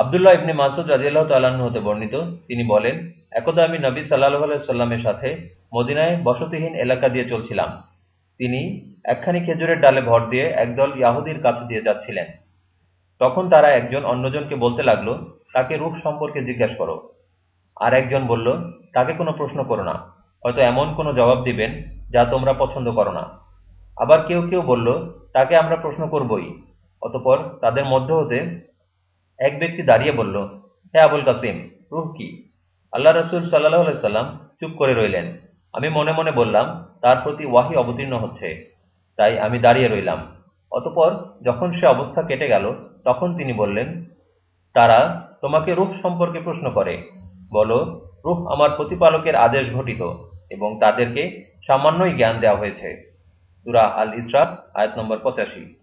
আবদুল্লাহ ইবনে মাসুদ রাজিয়াল্লাহ তাল্লাহ্ন হতে বর্ণিত। তিনি বলেন, একদা আমি নবী সাল্লাহ সাল্লামের সাথে মদিনায় বসতিহীন এলাকা দিয়ে চলছিলাম। তিনি একখানি খেজুরের ডালে ভর দিয়ে একদল ইয়াহুদির কাছে দিয়ে যাচ্ছিলেন। তখন তারা একজন অন্যজনকে বলতে লাগল, তাকে রূপ সম্পর্কে জিজ্ঞাসা করো। আর একজন বলল, তাকে কোনো প্রশ্ন করো না। হয়তো এমন কোনো জবাব দিবেন যা তোমরা পছন্দ করো না। আবার কেউ কেউ বলল, তাকে আমরা প্রশ্ন করবই। অতপর তাদের মধ্য হতে এক ব্যক্তি দাঁড়িয়ে বলল, হে আবুল কাসিম, রুহ কি? আল্লাহ রসুল সাল্লাহ সাল্লাম চুপ করে রইলেন। আমি মনে মনে বললাম, তার প্রতি ওয়াহি অবতীর্ণ হচ্ছে। তাই আমি দাঁড়িয়ে রইলাম। অতপর যখন সে অবস্থা কেটে গেল, তখন তিনি বললেন, তারা তোমাকে রূপ সম্পর্কে প্রশ্ন করে। বলো, রূহ আমার প্রতিপালকের আদেশ ঘটিত এবং তাদেরকে সামান্যই জ্ঞান দেওয়া হয়েছে। সুরা আল ইসরা আয়াত নম্বর পঁচাশি।